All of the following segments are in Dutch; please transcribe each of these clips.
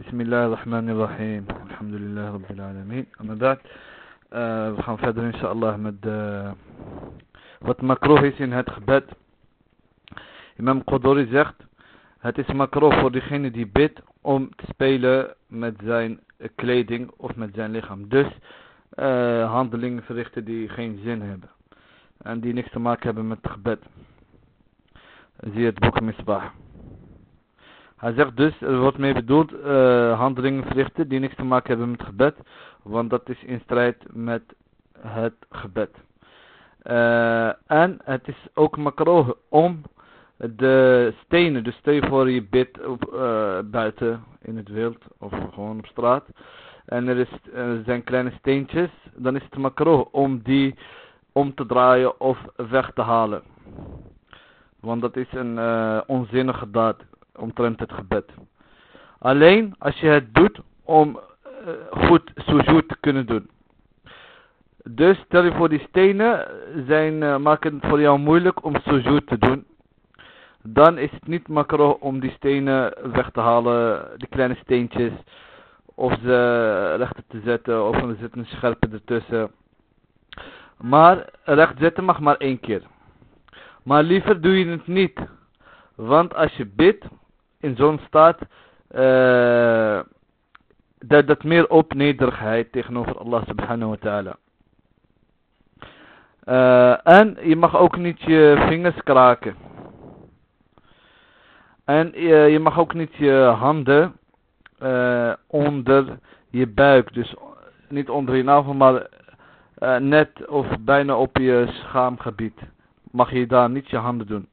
Bismillahirrahmanirrahim. Alhamdulillah Rabbil Alameen. Ama dat, uh, we gaan verder inshallah met wat makroh is in het gebed. Imam Kodori zegt, het is makroh voor diegene die bidt om te spelen met zijn kleding of met zijn lichaam. Dus uh, handelingen verrichten die geen zin hebben. En die niks te maken hebben met het gebed. Zie het boek Misbah. Hij zegt dus, er wordt mee bedoeld uh, handelingen verrichten die niks te maken hebben met gebed. Want dat is in strijd met het gebed. Uh, en het is ook makroh om de stenen, dus stel je voor je bidt op, buiten in het wild of gewoon op straat. En er, is, zijn kleine steentjes, dan is het makroh om die om te draaien of weg te halen. Want dat is een onzinnige daad omtrent het gebed. Alleen als je het doet om uh, goed sujoed te kunnen doen. Dus stel je voor die stenen zijn, uh, maken het voor jou moeilijk om sujoed te doen. Dan is het niet makkelijk om die stenen weg te halen, die kleine steentjes. Of ze recht te zetten, of er zit een scherpe ertussen. Maar recht zetten mag maar één keer. Maar liever doe je het niet. Want als je bidt, in zo'n staat uh, dat, dat meer op nederigheid tegenover Allah subhanahu wa ta'ala. Uh, en je mag ook niet je vingers kraken. En uh, je mag ook niet je handen onder je buik, dus niet onder je navel, maar net of bijna op je schaamgebied. Mag je daar niet je handen doen.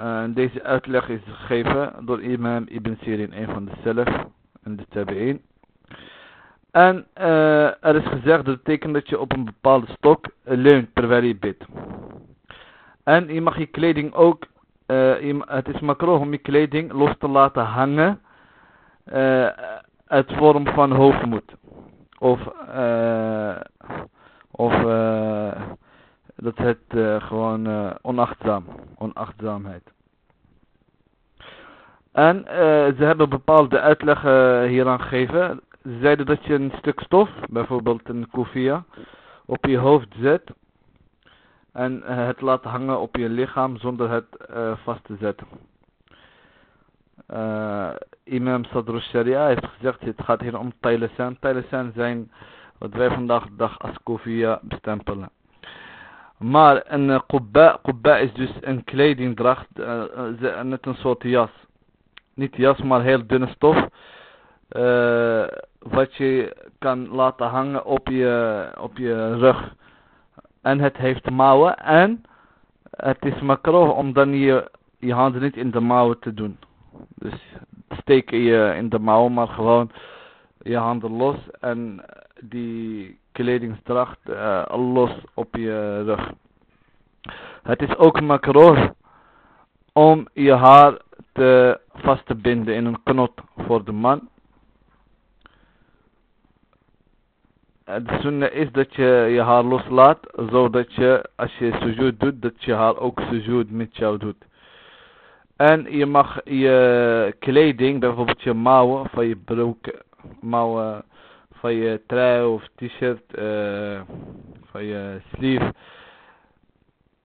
Uh, deze uitleg is gegeven door imam Ibn Sirin, een van de zelf en de tabi'in. En uh, er is gezegd dat betekent dat je op een bepaalde stok leunt terwijl je bidt. En je mag je kleding ook, uh, je, het is makro om je kleding los te laten hangen uit vorm van hoofdmoed. Of, of dat het uh, gewoon uh, onachtzaam, onachtzaamheid. En uh, ze hebben bepaalde uitleggen hieraan gegeven. Ze zeiden dat je een stuk stof, bijvoorbeeld een kofia, op je hoofd zet. En het laat hangen op je lichaam zonder het vast te zetten. Imam Sadr Sharia heeft gezegd, het gaat hier om tailesan. Tailesan zijn wat wij vandaag de dag als kofia bestempelen. Maar een uh, qubba, is dus een kledingdracht, uh, uh, net een soort jas. Niet jas, maar heel dunne stof. Wat je kan laten hangen op je, op je rug. En het heeft mouwen. En het is makro om dan je, je handen niet in de mouwen te doen. Dus steken je in de mouwen, maar gewoon je handen los. En die kledingsdracht uh, los op je rug. Het is ook makroh om je haar te vast te binden in een knot voor de man. De sunnah is dat je je haar loslaat, zodat je als je sujud doet, dat je haar ook sujud met jou doet. En je mag je kleding, bijvoorbeeld je mouwen van je broek, mouwen van je trui of t-shirt, uh, van je sleeve,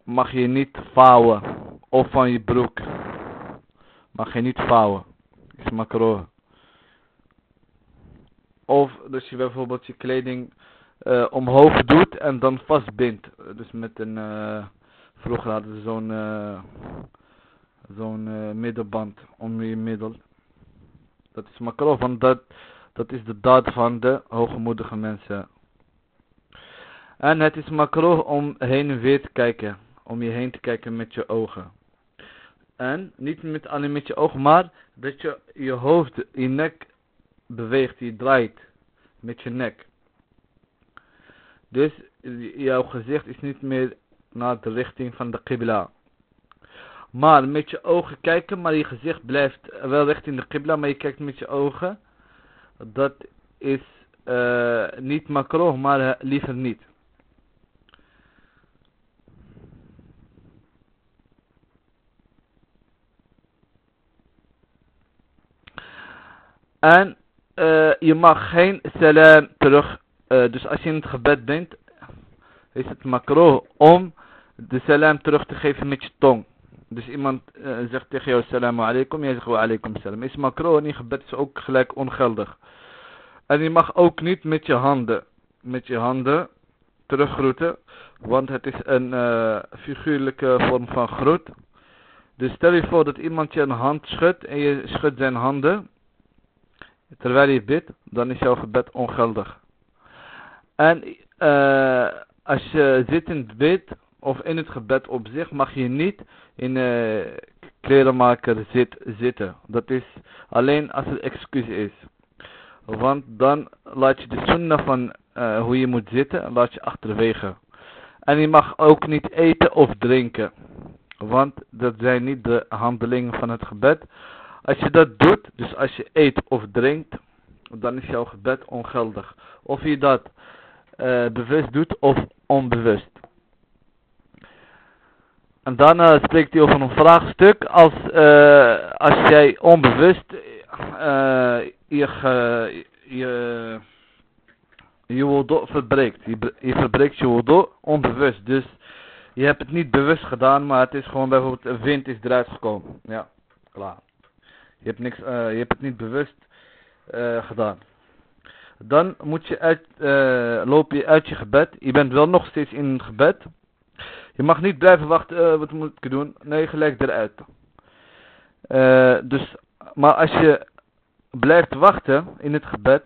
mag je niet vouwen. Of van je broek. Mag je niet vouwen. Is makro. Of dat je bijvoorbeeld je kleding uh, omhoog doet en dan vastbindt. Dus met een, uh, vroeger hadden zo'n zo'n middelband om je middel. Dat is makro, want dat, dat is de daad van de hoogmoedige mensen. En het is makro om heen en weer te kijken. Om je heen te kijken met je ogen. En niet met, alleen met je ogen, maar dat je je hoofd, je nek beweegt, je draait met je nek. Dus jouw gezicht is niet meer naar de richting van de qibla. Maar met je ogen kijken, maar je gezicht blijft wel richting de qibla, maar je kijkt met je ogen dat is uh, niet makroh, maar liever niet. En uh, je mag geen salam terug, uh, dus als je in het gebed bent, is het makro om de salam terug te geven met je tong. Dus iemand uh, zegt tegen jou salam alaikum, jij zegt wa alaikum salam. Is makro je gebed is ook gelijk ongeldig. En je mag ook niet met je handen, met je handen teruggroeten, want het is een uh, figuurlijke vorm van groet. Dus stel je voor dat iemand je een hand schudt en je schudt zijn handen, terwijl je bidt, dan is jouw gebed ongeldig. En uh, als je zittend bidt, of in het gebed op zich, mag je niet in uh, klerenmaker zit, zitten. Dat is alleen als het excuus is. Want dan laat je de sunnah van uh, hoe je moet zitten, laat je achterwege. En je mag ook niet eten of drinken. Want dat zijn niet de handelingen van het gebed. Als je dat doet, dus als je eet of drinkt, dan is jouw gebed ongeldig. Of je dat uh, bewust doet of onbewust. En daarna spreekt hij over een vraagstuk. Als, uh, als jij onbewust uh, je, je, je verbreekt. Je, verbreekt je wudu onbewust. Dus je hebt het niet bewust gedaan, maar het is gewoon bijvoorbeeld een wind is eruit gekomen. Ja, klaar. Je hebt, niks, uh, je hebt het niet bewust gedaan. Dan moet je uit, loop je uit je gebed. Je bent wel nog steeds in gebed. Je mag niet blijven wachten, wat moet ik doen? Nee, gelijk eruit. dus, maar als je blijft wachten in het gebed,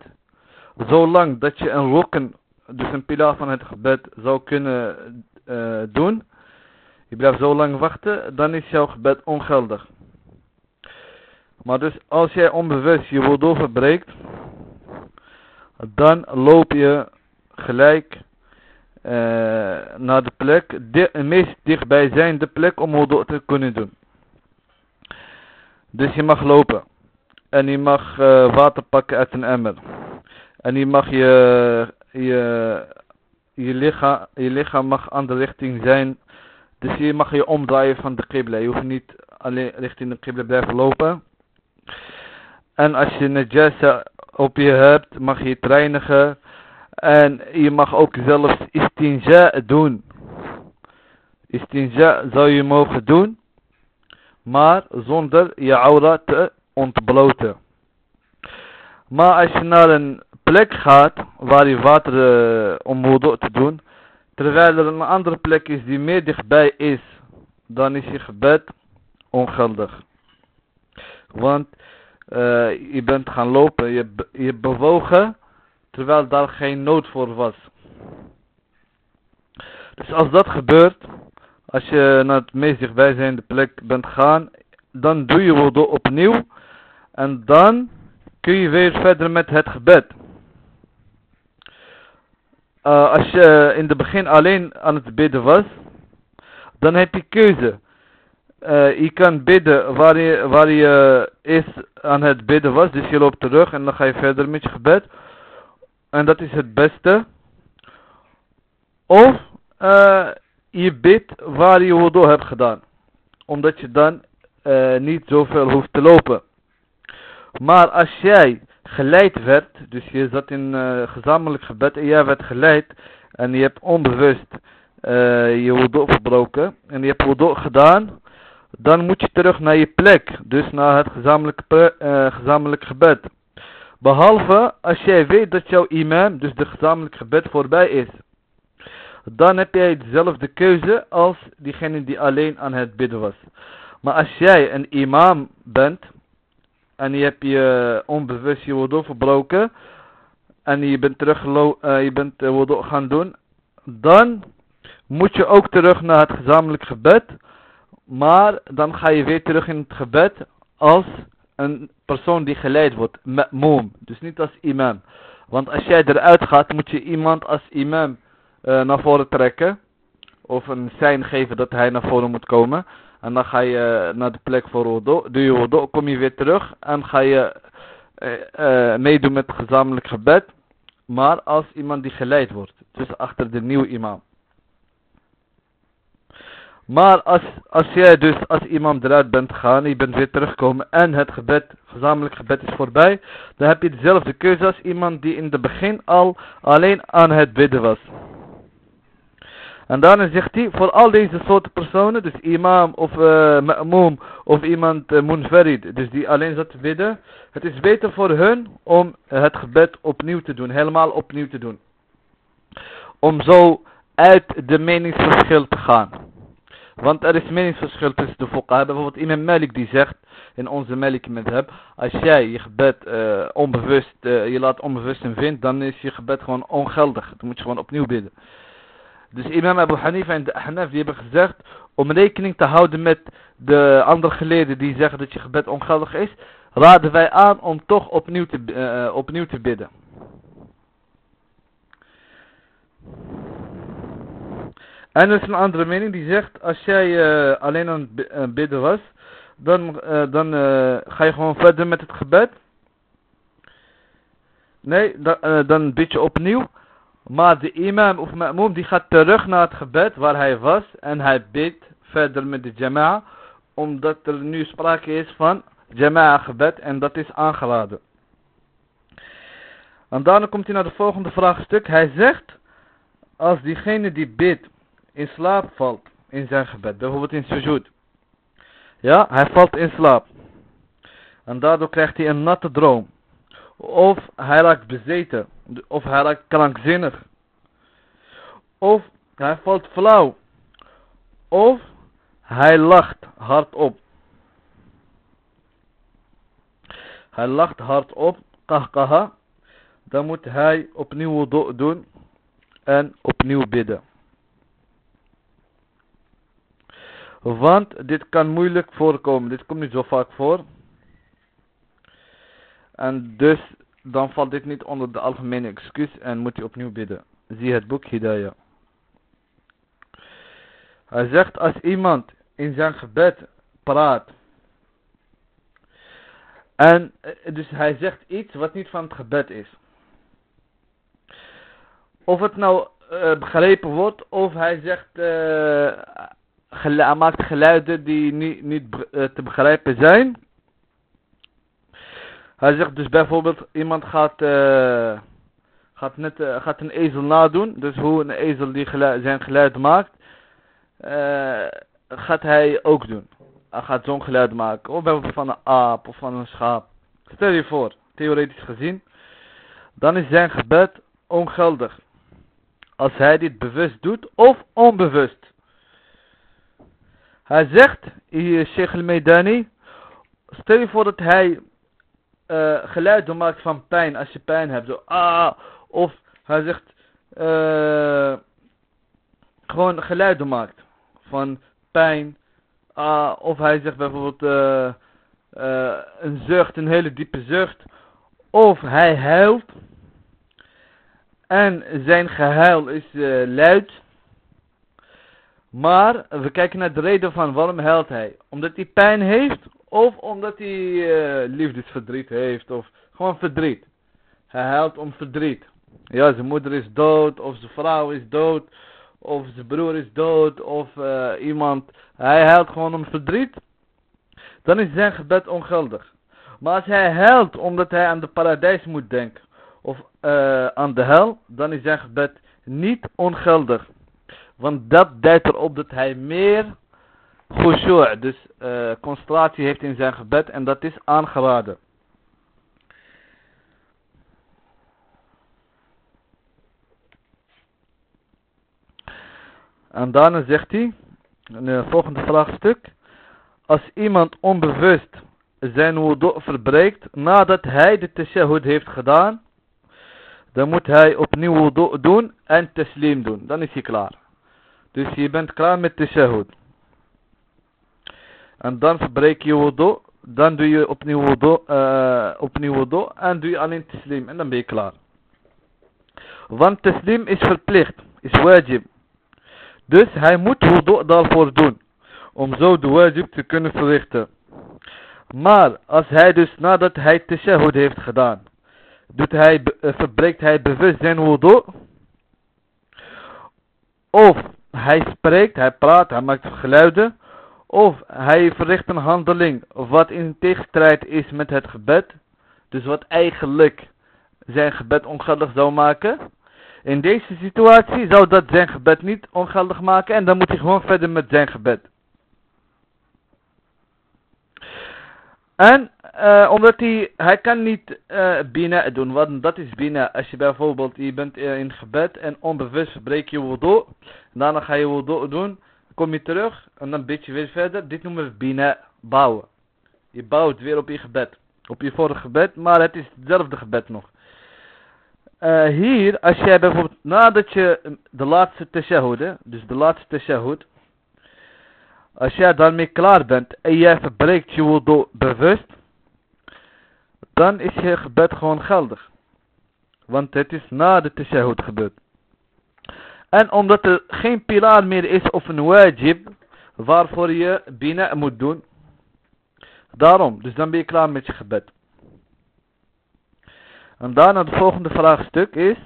zolang dat je een roken, dus een pilaar van het gebed zou kunnen uh, doen, je blijft zo lang wachten, dan is jouw gebed ongeldig. Maar dus als jij onbewust je wudu verbreekt, dan loop je gelijk naar de plek, de meest dichtbijzijnde plek om wudu te kunnen doen. Dus je mag lopen. En je mag uh, water pakken uit een emmer. En je mag je, je, je, lichaam, je lichaam mag aan de richting zijn. Dus je mag je omdraaien van de qibla. Je hoeft niet alleen richting de qibla blijven lopen. En als je najasa op je hebt, mag je het reinigen. En je mag ook zelfs istinja doen. Istinja zou je mogen doen. Maar zonder je aura te ontbloten. Maar als je naar een plek gaat waar je water uh, om wudu te doen, terwijl er een andere plek is die meer dichtbij is, dan is je gebed ongeldig. Want uh, je bent gaan lopen, je, je bewogen, terwijl daar geen nood voor was. Dus als dat gebeurt, als je naar het meest dichtbijzijnde plek bent gaan, dan doe je wudu opnieuw en dan kun je weer verder met het gebed. Uh, als je in het begin alleen aan het bidden was, dan heb je keuze. Uh, je kan bidden waar je, waar je is aan het bidden was, dus je loopt terug en dan ga je verder met je gebed. En dat is het beste. Of uh, je bidt waar je wudu hebt gedaan. Omdat je dan uh, niet zoveel hoeft te lopen. Maar als jij geleid werd, dus je zat in uh, gezamenlijk gebed en jij werd geleid en je hebt onbewust je wudu verbroken en je hebt wudu gedaan, dan moet je terug naar je plek, dus naar het gezamenlijk, gezamenlijk gebed. Behalve als jij weet dat jouw imam, dus de gezamenlijk gebed voorbij is. Dan heb jij dezelfde keuze als diegene die alleen aan het bidden was. Maar als jij een imam bent, en je hebt je onbewust je wudu verbroken en je bent terug uh, je bent uh, wudu gaan doen, dan moet je ook terug naar het gezamenlijk gebed, maar dan ga je weer terug in het gebed als een persoon die geleid wordt, ma'moom, dus niet als imam. Want als jij eruit gaat, moet je iemand als imam uh, naar voren trekken, of een sein geven dat hij naar voren moet komen. En dan ga je naar de plek voor wudu. Doe je wudu, kom je weer terug. En ga je uh, meedoen met het gezamenlijk gebed. Maar als iemand die geleid wordt. Dus achter de nieuwe imam. Maar als, als jij dus als imam eruit bent gegaan, je bent weer teruggekomen en het gebed, gezamenlijk gebed is voorbij, dan heb je dezelfde keuze als iemand die in het begin al alleen aan het bidden was. En daarna zegt hij, voor al deze soorten personen, dus imam of uh, of iemand uh, munfarid, dus die alleen zat te bidden, het is beter voor hun om het gebed opnieuw te doen, helemaal opnieuw te doen. Om zo uit de meningsverschil te gaan. Want er is meningsverschil tussen de fuqaha. Bijvoorbeeld imam Malik die zegt in onze Malik madhab. Als jij je gebed uh, onbewust, uh, je laat onbewust in vindt. Dan is je gebed gewoon ongeldig. Dan moet je gewoon opnieuw bidden. Dus imam Abu Hanifa en de Ahnaf die hebben gezegd. Om rekening te houden met de andere geleden die zeggen dat je gebed ongeldig is. Raden wij aan om toch opnieuw te, uh, opnieuw te bidden. En er is een andere mening die zegt, als jij uh, alleen aan het bidden was, dan, uh, dan ga je gewoon verder met het gebed. Nee, dan, bid je opnieuw. Maar de imam of ma'moom die gaat terug naar het gebed waar hij was en hij bidt verder met de jama'a. Omdat er nu sprake is van jama'a gebed en dat is aangeladen. En daarna komt hij naar het volgende vraagstuk. Hij zegt, als diegene die bidt in slaap valt in zijn gebed. Bijvoorbeeld in sujud. Ja, hij valt in slaap. En daardoor krijgt hij een natte droom. Of hij raakt bezeten. Of hij raakt krankzinnig. Of hij valt flauw. Of hij lacht hardop. Hij lacht hardop. Kahkaha. Dan moet hij opnieuw doen. En opnieuw bidden. Want dit kan moeilijk voorkomen. Dit komt niet zo vaak voor. En dus dan valt dit niet onder de algemene excuus en moet je opnieuw bidden. Zie het boek Hidayah. Hij zegt als iemand in zijn gebed praat. En dus hij zegt iets wat niet van het gebed is. Of het nou uh, begrepen wordt of hij zegt uh, hij maakt geluiden die niet, niet eh, te begrijpen zijn. Hij zegt dus bijvoorbeeld, iemand gaat, uh, gaat, net, uh, gaat een ezel nadoen. Dus hoe een ezel die zijn geluid maakt, gaat hij ook doen. Hij gaat zo'n geluid maken. Of bijvoorbeeld van een aap of van een schaap. Stel je voor, theoretisch gezien. Dan is zijn gebed ongeldig. Als hij dit bewust doet of onbewust. Hij zegt, hier Sheikh al-Meidani, stel je voor dat hij uh, geluiden maakt van pijn als je pijn hebt. Zo, ah, of hij zegt, uh, gewoon geluiden maakt van pijn. Ah, of hij zegt bijvoorbeeld een zucht, een hele diepe zucht. Of hij huilt. En zijn gehuil is luid. Maar we kijken naar de reden van waarom huilt hij. Omdat hij pijn heeft of omdat hij uh, liefdesverdriet heeft of gewoon verdriet. Hij huilt om verdriet. Ja, zijn moeder is dood of zijn vrouw is dood of zijn broer is dood of uh, iemand. Hij huilt gewoon om verdriet. Dan is zijn gebed ongeldig. Maar als hij huilt omdat hij aan de paradijs moet denken of uh, aan de hel, dan is zijn gebed niet ongeldig. Want dat duidt erop dat hij meer khushu' dus uh, heeft in zijn gebed en dat is aangeraden. En daarna zegt hij, in het volgende vraagstuk, als iemand onbewust zijn wudu verbreekt nadat hij de tashahud heeft gedaan, dan moet hij opnieuw wudu doen en taslim doen. Dan is hij klaar. Dus je bent klaar met de shahud. En dan verbreek je wudu. Dan doe je opnieuw wudu, uh, opnieuw wudu. En doe je alleen teslim. En dan ben je klaar. Want teslim is verplicht. Is wajib. Dus hij moet wudu daarvoor doen. Om zo de wajib te kunnen verrichten. Maar als hij dus nadat hij tashahud heeft gedaan. Doet hij, verbreekt hij bewust zijn wudu. Of hij spreekt, hij praat, hij maakt geluiden. Of hij verricht een handeling wat in tegenstrijd is met het gebed. Dus wat eigenlijk zijn gebed ongeldig zou maken. In deze situatie zou dat zijn gebed niet ongeldig maken. En dan moet hij gewoon verder met zijn gebed. En uh, omdat hij, hij kan niet uh, bina doen, want dat is bina. Als je bijvoorbeeld, je bent uh, in gebed en onbewust breek je wudu. Daarna ga je wudu doen, kom je terug en dan bid je weer verder. Dit noemen we bina, bouwen. Je bouwt weer op je gebed. Op je vorige gebed, maar het is hetzelfde gebed nog. Hier, als jij bijvoorbeeld, nadat je de laatste tashahud, dus de laatste tashahud, als jij daarmee klaar bent en jij verbreekt je wudu bewust, dan is je gebed gewoon geldig. Want het is na de tashahud gebeurd. En omdat er geen pilaar meer is of een wajib, waarvoor je bina moet doen. Daarom, dus dan ben je klaar met je gebed. En daarna het volgende vraagstuk is.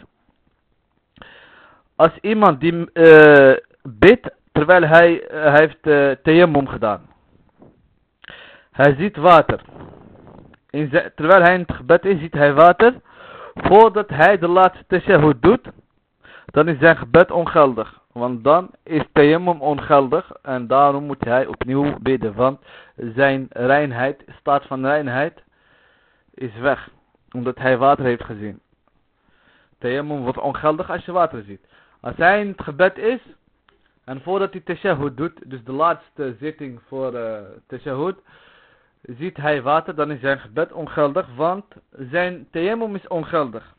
Als iemand die uh, bidt terwijl hij, uh, heeft uh, gedaan. Hij ziet water. Terwijl hij in het gebed is, ziet hij water. Voordat hij de laatste tashahud doet, dan is zijn gebed ongeldig. Want dan is tayammum ongeldig en daarom moet hij opnieuw bidden. Want zijn reinheid, staat van reinheid, is weg. Omdat hij water heeft gezien. Tayammum wordt ongeldig als je water ziet. Als hij in het gebed is, en voordat hij tashahud doet, dus de laatste zitting voor uh, tashahud, ziet hij water, dan is zijn gebed ongeldig, want zijn tayammum is ongeldig.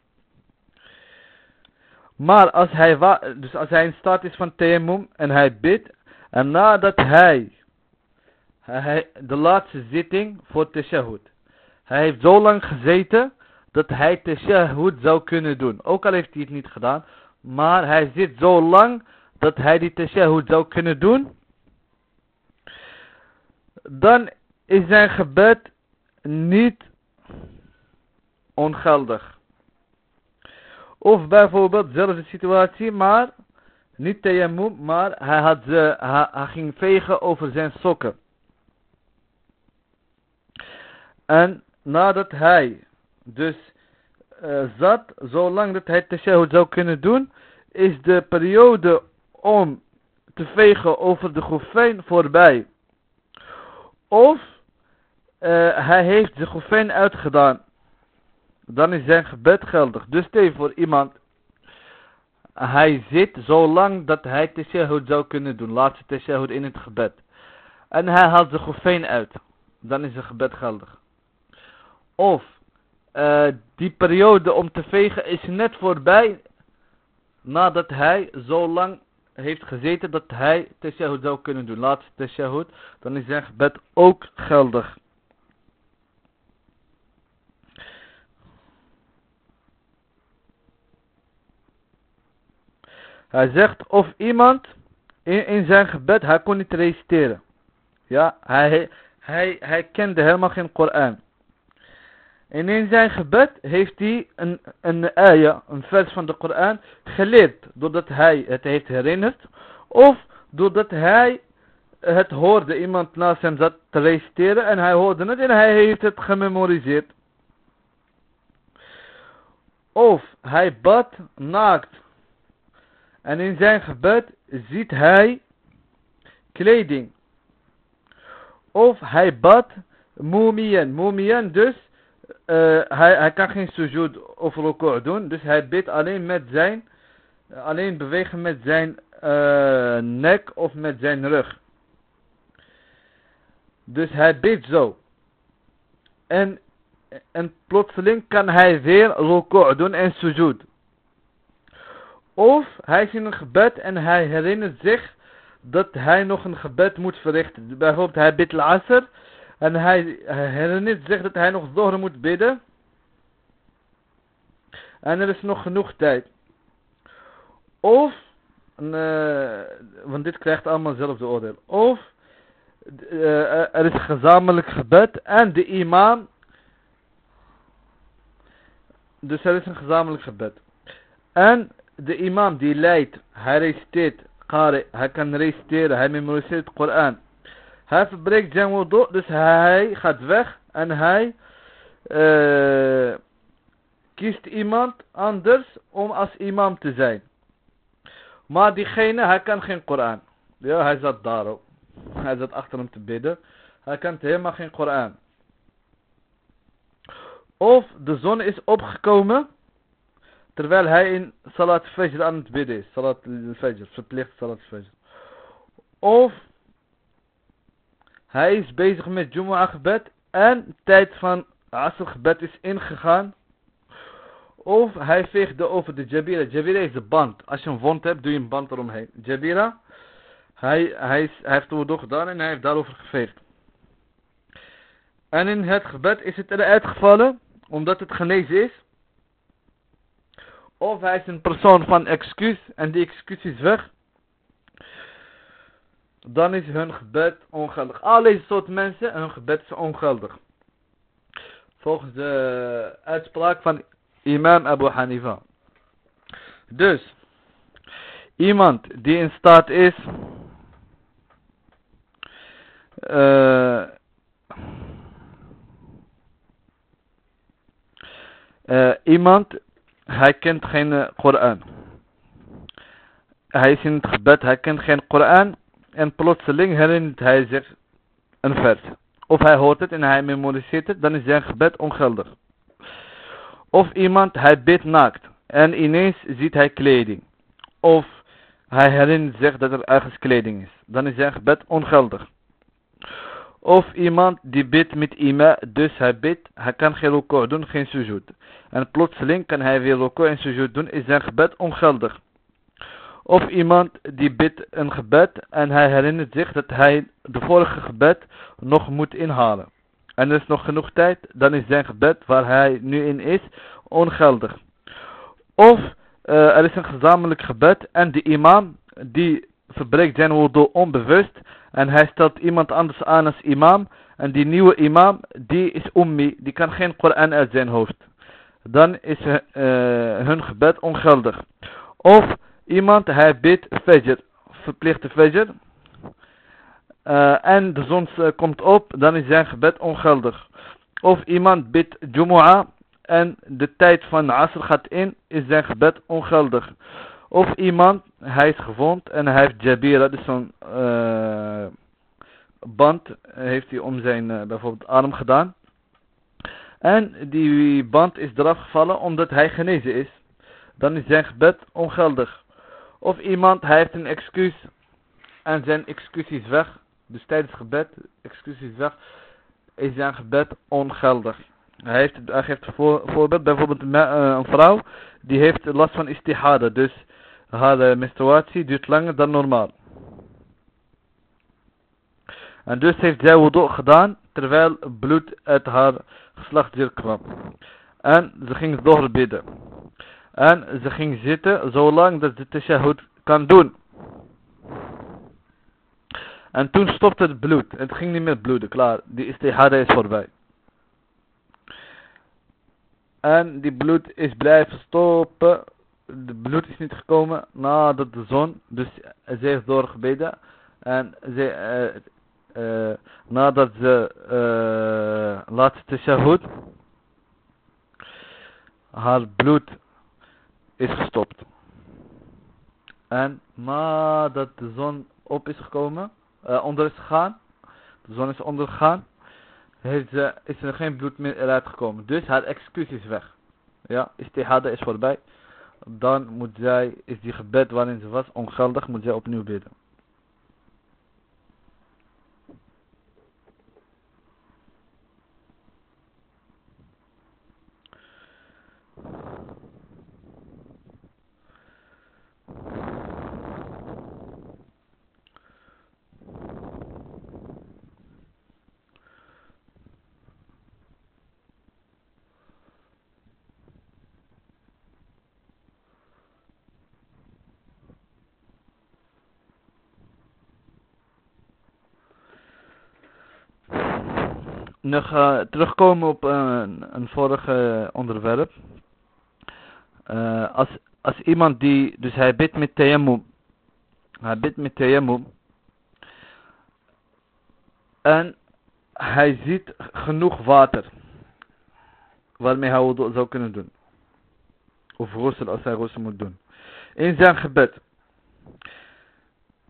Maar als hij, dus als hij in staat is van tayammum en hij bidt, en nadat hij, hij de laatste zitting voor tashahud, hij heeft zo lang gezeten dat hij tashahud zou kunnen doen. Ook al heeft hij het niet gedaan, maar hij zit zo lang dat hij die tashahud zou kunnen doen. Dan is zijn gebed niet ongeldig. Of bijvoorbeeld dezelfde situatie, maar niet tayammum, maar hij, had hij ging vegen over zijn sokken. En nadat hij dus uh, zat, zolang dat hij tashahud zou kunnen doen, is de periode om te vegen over de gofijn voorbij. Of uh, hij heeft de gofijn uitgedaan. Dan is zijn gebed geldig. Dus stel voor iemand. Hij zit zo lang dat hij teshahud zou kunnen doen. Laatste teshahud in het gebed. En hij haalt de gofijn uit. Dan is zijn gebed geldig. Of uh, die periode om te vegen is net voorbij. Nadat hij zo lang heeft gezeten dat hij teshahud zou kunnen doen. Laatste teshahud. Dan is zijn gebed ook geldig. Hij zegt of iemand in, zijn gebed, hij kon niet reciteren. Ja, hij, hij, hij kende helemaal geen Koran. En in zijn gebed heeft hij een, een ayah, een vers van de Koran, geleerd. Doordat hij het heeft herinnerd. Of doordat hij het hoorde. Iemand naast hem zat te reciteren en hij hoorde het en hij heeft het gememoriseerd. Of hij bad naakt en in zijn gebed ziet hij kleding. Of hij bad mumien. Mumien dus, uh, hij, hij kan geen sujud of ruku' doen. Dus hij bidt alleen met zijn, alleen bewegen met zijn uh, nek of met zijn rug. Dus hij bidt zo. En, en plotseling kan hij weer ruku' doen en sujud. Of hij is in een gebed en hij herinnert zich dat hij nog een gebed moet verrichten. Bijvoorbeeld hij bidt al-asr en hij herinnert zich dat hij nog zohr moet bidden. En er is nog genoeg tijd. Of, uh, want dit krijgt allemaal hetzelfde oordeel. Of uh, er is gezamenlijk gebed en de imam. Dus er is een gezamenlijk gebed. En de imam die leidt, hij reciteert. Hij kan reciteren. Hij memoriseert het Koran. Hij verbreekt zijn wudu. Dus hij gaat weg. En hij uh, kiest iemand anders om als imam te zijn. Maar diegene, hij kan geen Koran. Ja, hij zat daarop. Hij zat achter hem te bidden. Hij kan helemaal geen Koran. Of de zon is opgekomen. Terwijl hij in Salat Fajr aan het bidden is. Salat Fajr, verplicht Salat Fajr. Of hij is bezig met Jumu'ah gebed. En tijd van Asr gebed is ingegaan. Of hij veegde over de Jabira. Jabira is de band. Als je een wond hebt, doe je een band eromheen. Jabira. Hij, hij, is, hij heeft gedaan en hij heeft daarover geveegd. En in het gebed is het eruit gevallen, omdat het genezen is. Of hij is een persoon van excuus en die excuus is weg. Dan is hun gebed ongeldig. Al deze soort mensen, hun gebed is ongeldig. Volgens de uitspraak van imam Abu Hanifa. Dus, iemand die in staat is... Uh, uh, iemand, hij kent geen Koran. Hij is in het gebed, hij kent geen Koran. En plotseling herinnert hij zich een vers. Of hij hoort het en hij memoriseert het, dan is zijn gebed ongeldig. Of iemand, hij bidt naakt. En ineens ziet hij kleding. Of hij herinnert zich dat er ergens kleding is. Dan is zijn gebed ongeldig. Of iemand die bidt met ima, dus hij bidt, hij kan geen ruku doen, geen sujud. En plotseling kan hij weer ruku en sujud doen, is zijn gebed ongeldig. Of iemand die bidt een gebed en hij herinnert zich dat hij de vorige gebed nog moet inhalen. En er is nog genoeg tijd, dan is zijn gebed waar hij nu in is ongeldig. Of uh, er is een gezamenlijk gebed en de imam die verbreekt zijn wudu onbewust en hij stelt iemand anders aan als imam en die nieuwe imam die is ummi, die kan geen Koran uit zijn hoofd. Dan is uh, hun gebed ongeldig. Of iemand hij bidt fajr, verplichte fajr uh, en de zon komt op, dan is zijn gebed ongeldig. Of iemand bidt Jumu'ah en de tijd van Asr gaat in, is zijn gebed ongeldig. Of iemand, hij is gewond en hij heeft Jabira, dus zo'n uh, band heeft hij om zijn uh, bijvoorbeeld arm gedaan. En die band is eraf gevallen omdat hij genezen is. Dan is zijn gebed ongeldig. Of iemand, hij heeft een excuus en zijn excuus is weg. Dus tijdens gebed, excuus is weg, is zijn gebed ongeldig. Hij, heeft, hij geeft voorbeeld, bijvoorbeeld uh, een vrouw, die heeft last van istihada. Dus haar menstruatie duurt langer dan normaal. En dus heeft zij wudu gedaan, terwijl bloed uit haar geslachtsdeel kwam. En ze ging doorbidden. En ze ging zitten, zolang dat ze tashahud kan doen. En toen stopte het bloed. Het ging niet meer bloeden, klaar. Die istihada is voorbij. En die bloed is blijven stoppen. De bloed is niet gekomen nadat de zon. Dus ze heeft doorgebeden. En ze, uh, uh, nadat ze uh, laatste shahud. Haar bloed is gestopt. En nadat de zon op is gekomen onder is gegaan, de zon is ondergegaan, heeft ze, is er geen bloed meer eruit gekomen. Dus haar excuus is weg. Ja, istihada is voorbij. Dan moet zij, is die gebed waarin ze was ongeldig, moet zij opnieuw bidden. Nog uh, terugkomen op uh, een vorige onderwerp. Uh, als, als iemand die, dus hij bidt met tayammum. Hij bidt met tayammum. En hij ziet genoeg water. Waarmee hij wudu zou kunnen doen. Of rossel als hij rossel moet doen. In zijn gebed.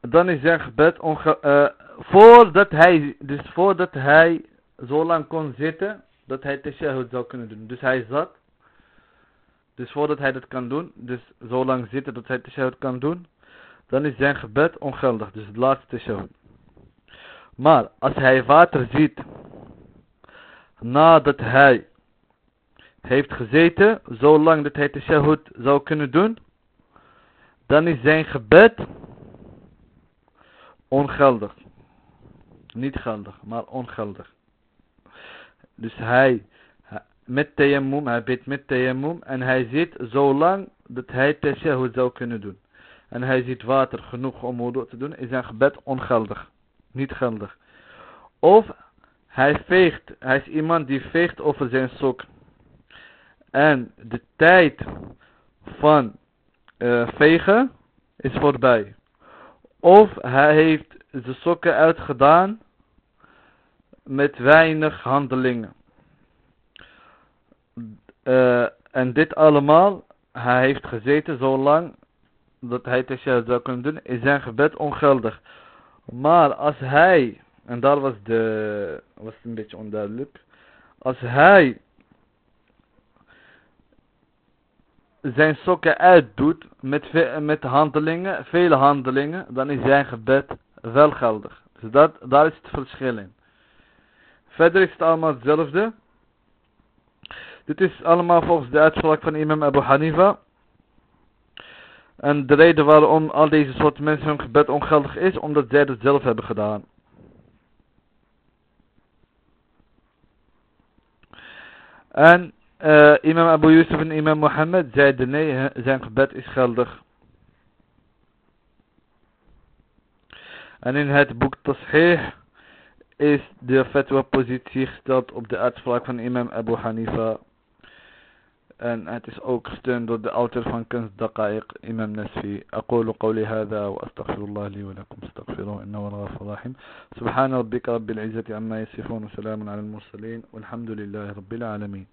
Dan is zijn gebed onge voordat hij, dus voordat hij zo lang kon zitten, dat hij tashahud zou kunnen doen. Dus hij zat. Dus voordat hij dat kan doen, dus zo lang zitten dat hij tashahud kan doen, dan is zijn gebed ongeldig. Dus het laatste tashahud. Maar als hij water ziet, nadat hij heeft gezeten, zolang dat hij tashahud zou kunnen doen, dan is zijn gebed ongeldig. Niet geldig, maar ongeldig. Dus hij met tayammum, hij bidt met tayammum en hij zit zolang dat hij tashahud zou kunnen doen. En hij ziet water genoeg om wudu te doen, is zijn gebed ongeldig. Niet geldig. Of hij veegt, hij is iemand die veegt over zijn sok. En de tijd van uh, vegen is voorbij. Of hij heeft de sokken uitgedaan met weinig handelingen. Uh, en dit allemaal, hij heeft gezeten zo lang dat hij tashahud zou kunnen doen, is zijn gebed ongeldig. Maar als hij, en daar was, de, was het een beetje onduidelijk, als hij zijn sokken uitdoet met, met handelingen, vele handelingen, dan is zijn gebed wel geldig. Dus dat, daar is het verschil in. Verder is het allemaal hetzelfde. Dit is allemaal volgens de uitspraak van imam Abu Hanifa. En de reden waarom al deze soort mensen hun gebed ongeldig is, omdat zij het zelf hebben gedaan. En uh, imam Abu Yusuf en imam Mohammed zeiden nee, zijn gebed is geldig. En in het boek Tashih is de fatwa positie gesteld op de uitspraak van imam Abu Hanifa. En het is ook gesteund door de auteur van Kunst Daqaiq, Imam Nasfi. أقول قولي هذا وأستغفر الله لي ولكم استغفروه إنه هو الغفور الرحيم سبحان ربك رب العزة عما يصفون وسلام على المرسلين والحمد لله رب العالمين